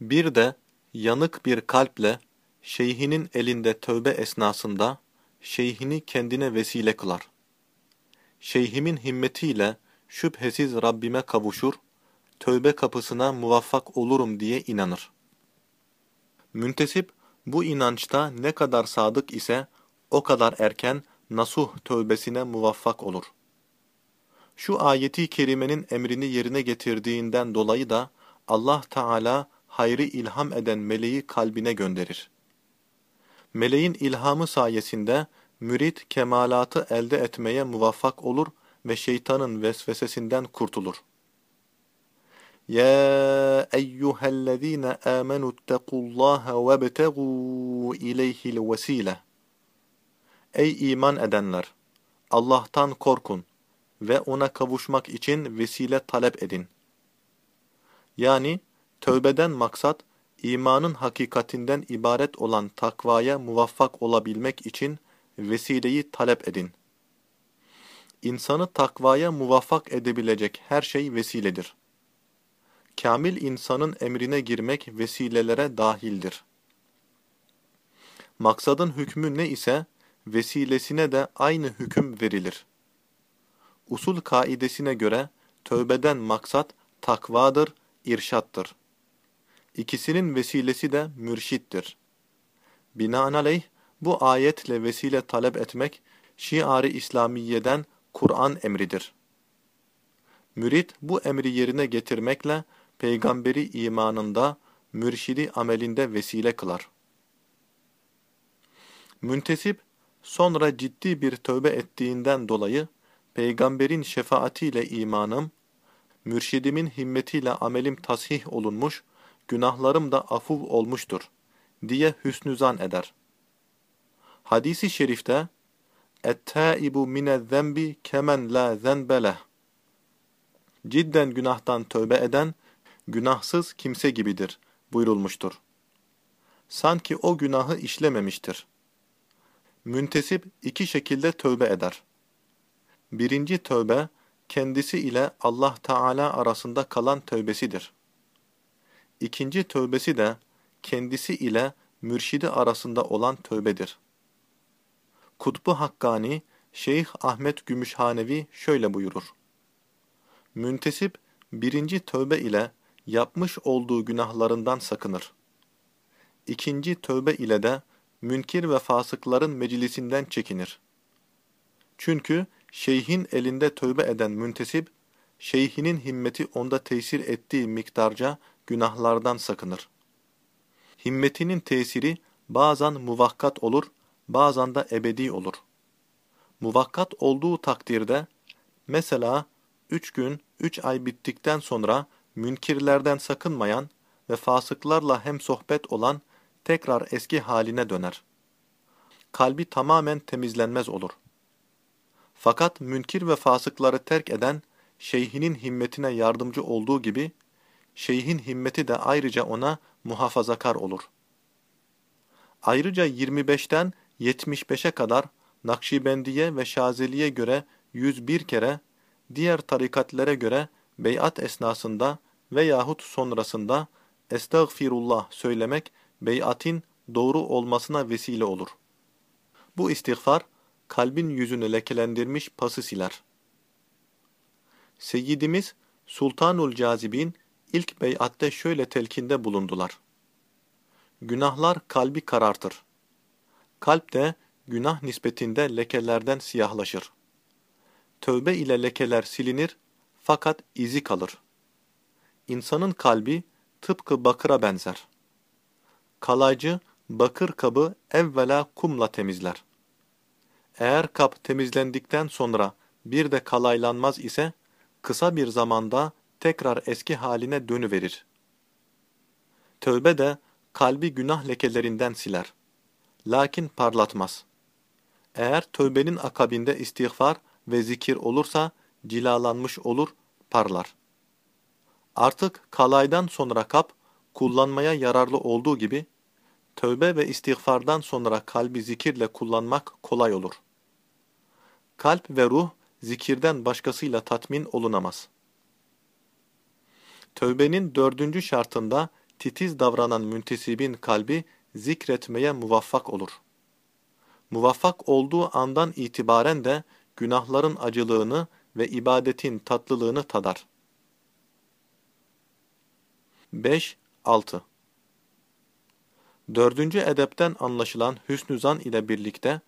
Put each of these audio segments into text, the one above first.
Bir de yanık bir kalple şeyhinin elinde tövbe esnasında şeyhini kendine vesile kılar. Şeyhimin himmetiyle şüphesiz Rabbime kavuşur, tövbe kapısına muvaffak olurum diye inanır. Müntesip bu inançta ne kadar sadık ise o kadar erken nasuh tövbesine muvaffak olur. Şu ayeti kerimenin emrini yerine getirdiğinden dolayı da Allah Teala hayrı ilham eden meleği kalbine gönderir. Meleğin ilhamı sayesinde mürit kemalatı elde etmeye muvaffak olur ve şeytanın vesvesesinden kurtulur. Ya eyyühellezine amenu ittakullaha vebtegû ileyhil vesile. Ey iman edenler! Allah'tan korkun ve ona kavuşmak için vesile talep edin. Yani tövbeden maksat, imanın hakikatinden ibaret olan takvaya muvaffak olabilmek için vesileyi talep edin. İnsanı takvaya muvaffak edebilecek her şey vesiledir. Kamil insanın emrine girmek vesilelere dahildir. Maksadın hükmü ne ise, vesilesine de aynı hüküm verilir. Usul kaidesine göre, tövbeden maksat takvadır, irşattır. İkisinin vesilesi de mürşittir. Binaenaleyh, bu ayetle vesile talep etmek, şiarı İslamiye'den Kur'an emridir. Mürit bu emri yerine getirmekle, peygamberi imanında, mürşidi amelinde vesile kılar. Müntesip, sonra ciddi bir tövbe ettiğinden dolayı, peygamberin şefaatiyle imanım, mürşidimin himmetiyle amelim tasih olunmuş, günahlarım da afuv olmuştur, diye hüsnüzan eder. Hadisi şerifte, اَتَّائِبُ مِنَ الذَّنْبِ kemen la zenbeleh. Cidden günahtan tövbe eden, günahsız kimse gibidir buyurulmuştur. Sanki o günahı işlememiştir. Müntesip iki şekilde tövbe eder. Birinci tövbe, kendisi ile Allah Teala arasında kalan tövbesidir. İkinci tövbesi de, kendisi ile mürşidi arasında olan tövbedir. Kutbu Hakkani, Şeyh Ahmet Gümüşhanevi şöyle buyurur. Müntesip, birinci tövbe ile yapmış olduğu günahlarından sakınır. İkinci tövbe ile de münkir ve fasıkların meclisinden çekinir. Çünkü şeyhin elinde tövbe eden müntesip, şeyhinin himmeti onda tesir ettiği miktarca günahlardan sakınır. Himmetinin tesiri bazen muvakkat olur, bazen de ebedi olur. Muvakkat olduğu takdirde, mesela üç gün, üç ay bittikten sonra münkirlerden sakınmayan ve fasıklarla hem sohbet olan tekrar eski haline döner. Kalbi tamamen temizlenmez olur. Fakat münkir ve fasıkları terk eden, şeyhinin himmetine yardımcı olduğu gibi, şeyhin himmeti de ayrıca ona muhafazakar olur. Ayrıca 25'ten 75'e kadar Nakşibendiye ve Şazeli'ye göre 101 kere, diğer tarikatlere göre beyat esnasında veyahut sonrasında estağfirullah söylemek beyatin doğru olmasına vesile olur. Bu istiğfar, kalbin yüzünü lekelendirmiş pası siler. Seyyidimiz Sultanul Cazibin ilk beyatte şöyle telkinde bulundular. Günahlar kalbi karartır. Kalp de günah nispetinde lekelerden siyahlaşır. Tövbe ile lekeler silinir fakat izi kalır. İnsanın kalbi tıpkı bakıra benzer. Kalaycı bakır kabı evvela kumla temizler. Eğer kap temizlendikten sonra bir de kalaylanmaz ise, kısa bir zamanda tekrar eski haline dönüverir. Tövbe de kalbi günah lekelerinden siler. Lakin parlatmaz. Eğer tövbenin akabinde istiğfar ve zikir olursa cilalanmış olur, parlar. Artık kalaydan sonra kap, kullanmaya yararlı olduğu gibi, tövbe ve istiğfardan sonra kalbi zikirle kullanmak kolay olur. Kalp ve ruh, zikirden başkasıyla tatmin olunamaz. Tövbenin dördüncü şartında titiz davranan müntesibin kalbi zikretmeye muvaffak olur. Muvaffak olduğu andan itibaren de günahların acılığını ve ibadetin tatlılığını tadar. 5-6 Dördüncü edepten anlaşılan hüsnü zan ile birlikte,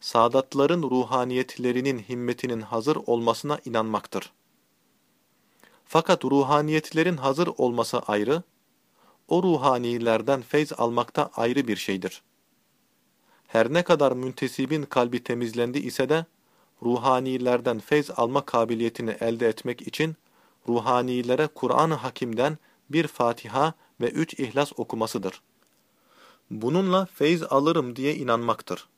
saadatların ruhaniyetlerinin himmetinin hazır olmasına inanmaktır. Fakat ruhaniyetlerin hazır olması ayrı, o ruhanilerden feyz almakta ayrı bir şeydir. Her ne kadar müntesibin kalbi temizlendi ise de, ruhanilerden feyz alma kabiliyetini elde etmek için, ruhanilere Kur'an-ı Hakim'den bir Fatiha ve üç İhlas okumasıdır. Bununla feyz alırım diye inanmaktır.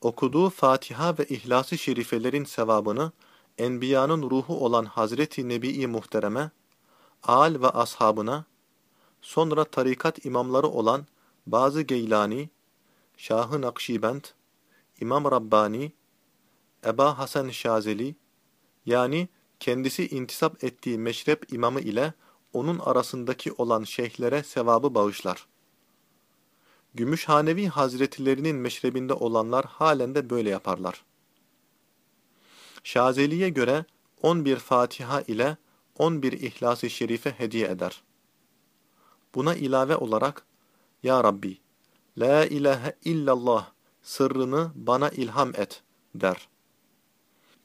Okuduğu Fatiha ve İhlas-ı Şerifelerin sevabını, Enbiyanın ruhu olan Hazreti Nebi-i Muhterem'e, Al ve ashabına, sonra tarikat imamları olan bazı Geylani, Şah-ı Nakşibend, İmam Rabbani, Eba Hasan Şazeli, yani kendisi intisap ettiği meşrep imamı ile onun arasındaki olan şeyhlere sevabı bağışlar. Gümüşhanevi hazretlerinin meşrebinde olanlar halen de böyle yaparlar. Şazeli'ye göre 11 Fatiha ile 11 İhlas-ı Şerife hediye eder. Buna ilave olarak, Ya Rabbi, La ilahe illallah sırrını bana ilham et, der.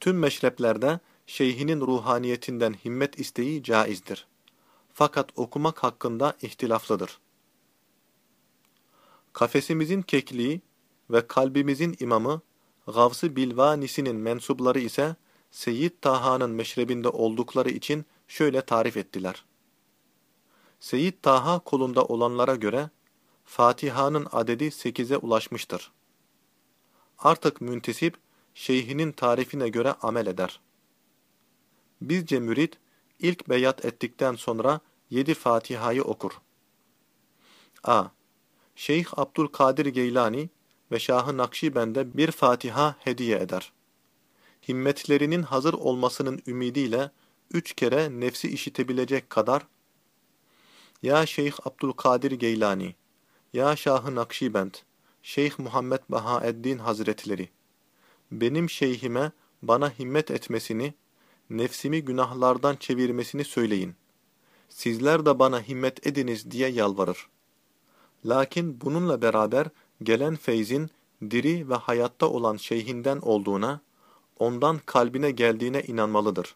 Tüm meşreplerde şeyhinin ruhaniyetinden himmet isteği caizdir. Fakat okumak hakkında ihtilaflıdır. Kafesimizin kekliği ve kalbimizin imamı Gavs-ı Bilvanisi'nin mensupları ise Seyyid Taha'nın meşrebinde oldukları için şöyle tarif ettiler. Seyyid Taha kolunda olanlara göre Fatiha'nın adedi sekize ulaşmıştır. Artık müntesip, şeyhinin tarifine göre amel eder. Bizce mürit, ilk beyat ettikten sonra yedi Fatiha'yı okur. A. Şeyh Abdülkadir Geylani ve Şah-ı Nakşibend'e bir Fatiha hediye eder. Himmetlerinin hazır olmasının ümidiyle üç kere nefsi işitebilecek kadar Ya Şeyh Abdülkadir Geylani, Ya Şah-ı Nakşibend, Şeyh Muhammed Bahaeddin Hazretleri, benim şeyhime bana himmet etmesini, nefsimi günahlardan çevirmesini söyleyin. Sizler de bana himmet ediniz diye yalvarır. Lakin bununla beraber gelen feyzin diri ve hayatta olan şeyhinden olduğuna, ondan kalbine geldiğine inanmalıdır.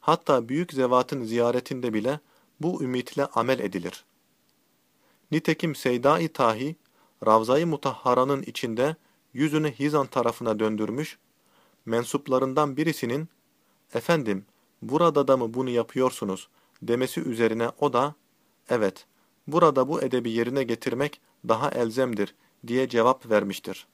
Hatta büyük zevatın ziyaretinde bile bu ümitle amel edilir. Nitekim Seyda-i Tahi, Ravza-i Mutahhara'nın içinde yüzünü Hizan tarafına döndürmüş, mensuplarından birisinin, ''Efendim, burada da mı bunu yapıyorsunuz?'' demesi üzerine o da, ''Evet, burada bu edebi yerine getirmek daha elzemdir.'' diye cevap vermiştir.